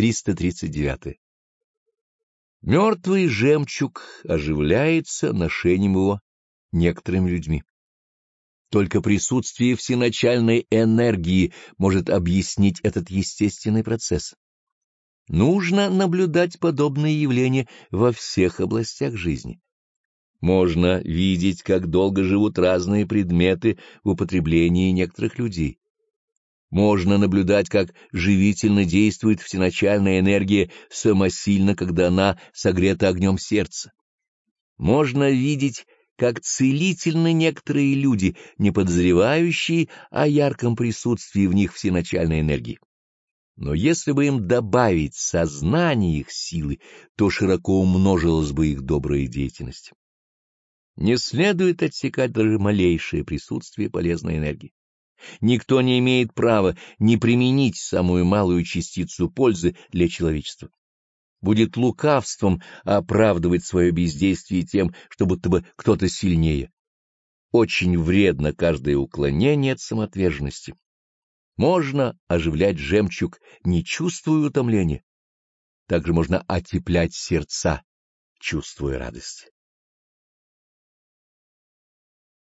339. Мертвый жемчуг оживляется ношением его некоторыми людьми. Только присутствие всеначальной энергии может объяснить этот естественный процесс. Нужно наблюдать подобные явления во всех областях жизни. Можно видеть, как долго живут разные предметы в употреблении некоторых людей. Можно наблюдать, как живительно действует всеначальная энергия самосильно, когда она согрета огнем сердца. Можно видеть, как целительны некоторые люди, не подозревающие о ярком присутствии в них всеначальной энергии. Но если бы им добавить сознание их силы, то широко умножилась бы их добрая деятельность. Не следует отсекать даже малейшее присутствие полезной энергии. Никто не имеет права не применить самую малую частицу пользы для человечества. Будет лукавством оправдывать свое бездействие тем, что будто бы кто-то сильнее. Очень вредно каждое уклонение от самоотверженности. Можно оживлять жемчуг, не чувствуя утомления. Также можно отеплять сердца, чувствуя радость.